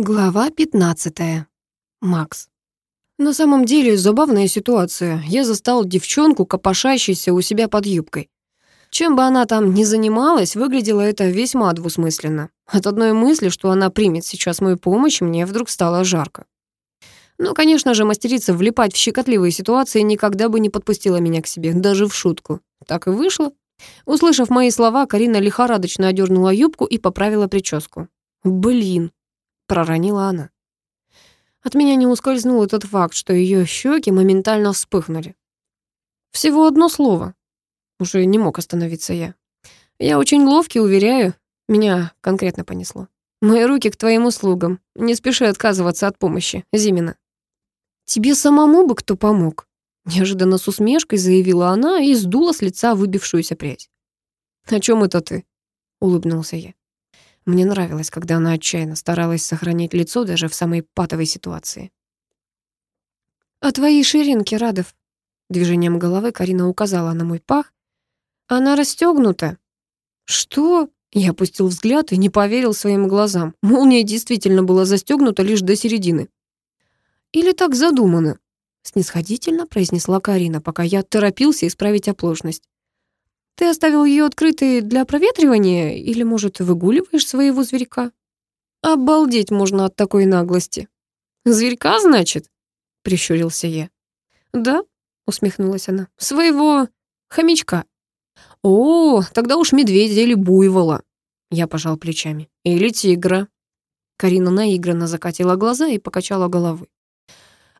Глава 15. Макс. На самом деле, забавная ситуация. Я застал девчонку, копошащейся у себя под юбкой. Чем бы она там ни занималась, выглядело это весьма двусмысленно. От одной мысли, что она примет сейчас мою помощь, мне вдруг стало жарко. Ну, конечно же, мастерица влипать в щекотливые ситуации никогда бы не подпустила меня к себе, даже в шутку. Так и вышло. Услышав мои слова, Карина лихорадочно одернула юбку и поправила прическу. Блин, проронила она. От меня не ускользнул этот факт, что ее щеки моментально вспыхнули. Всего одно слово. Уже не мог остановиться я. Я очень ловкий, уверяю. Меня конкретно понесло. Мои руки к твоим услугам. Не спеши отказываться от помощи, Зимина. Тебе самому бы кто помог. Неожиданно с усмешкой заявила она и сдула с лица выбившуюся прядь. «О чем это ты?» — улыбнулся я. Мне нравилось, когда она отчаянно старалась сохранить лицо даже в самой патовой ситуации. «А твои ширинки, Радов?» Движением головы Карина указала на мой пах. «Она расстегнута». «Что?» Я опустил взгляд и не поверил своим глазам. Молния действительно была застегнута лишь до середины. «Или так задумано?» снисходительно произнесла Карина, пока я торопился исправить оплошность. Ты оставил ее открытой для проветривания или, может, выгуливаешь своего зверька? Обалдеть можно от такой наглости. Зверька, значит? Прищурился я. Да, усмехнулась она. Своего хомячка. О, тогда уж медведя или буйвола. Я пожал плечами. Или тигра. Карина наигранно закатила глаза и покачала головой.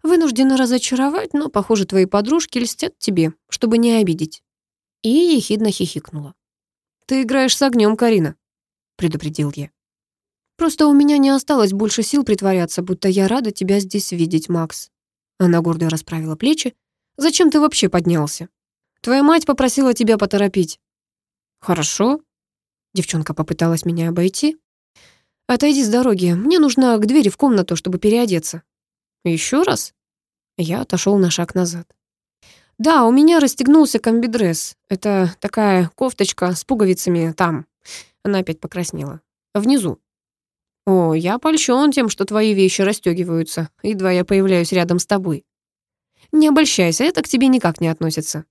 Вынуждена разочаровать, но, похоже, твои подружки льстят тебе, чтобы не обидеть и ехидно хихикнула. «Ты играешь с огнем, Карина», — предупредил я. «Просто у меня не осталось больше сил притворяться, будто я рада тебя здесь видеть, Макс». Она гордо расправила плечи. «Зачем ты вообще поднялся? Твоя мать попросила тебя поторопить». «Хорошо». Девчонка попыталась меня обойти. «Отойди с дороги. Мне нужно к двери в комнату, чтобы переодеться». «Еще раз?» Я отошел на шаг назад. Да, у меня расстегнулся комбидресс. Это такая кофточка с пуговицами там. Она опять покраснела. Внизу. О, я польщен тем, что твои вещи расстегиваются. Едва я появляюсь рядом с тобой. Не обольщайся, это к тебе никак не относится,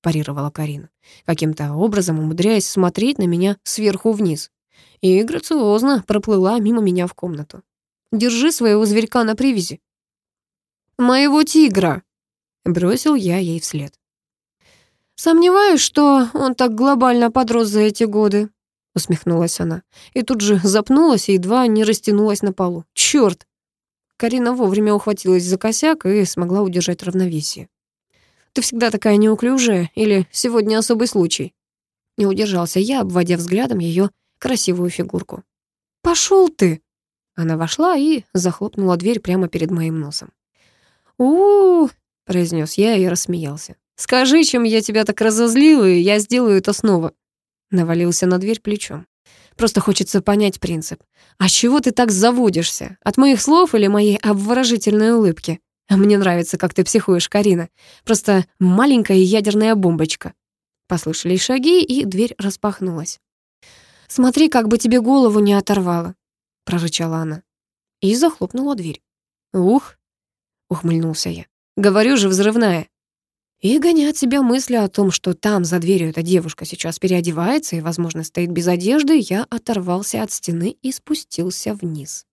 парировала Карина, каким-то образом умудряясь смотреть на меня сверху вниз. И грациозно проплыла мимо меня в комнату. Держи своего зверька на привязи. «Моего тигра!» Бросил я ей вслед. «Сомневаюсь, что он так глобально подрос за эти годы», усмехнулась она. И тут же запнулась и едва не растянулась на полу. «Чёрт!» Карина вовремя ухватилась за косяк и смогла удержать равновесие. «Ты всегда такая неуклюжая, или сегодня особый случай?» Не удержался я, обводя взглядом ее красивую фигурку. «Пошел ты!» Она вошла и захлопнула дверь прямо перед моим носом. у, -у, -у произнес я и рассмеялся. «Скажи, чем я тебя так разозлил, и я сделаю это снова». Навалился на дверь плечом. «Просто хочется понять принцип. А чего ты так заводишься? От моих слов или моей обворожительной улыбки? Мне нравится, как ты психуешь, Карина. Просто маленькая ядерная бомбочка». Послышались шаги, и дверь распахнулась. «Смотри, как бы тебе голову не оторвало», — прорычала она. И захлопнула дверь. «Ух!» — ухмыльнулся я. Говорю же, взрывная. И гонять себя мысли о том, что там за дверью эта девушка сейчас переодевается и, возможно, стоит без одежды, я оторвался от стены и спустился вниз.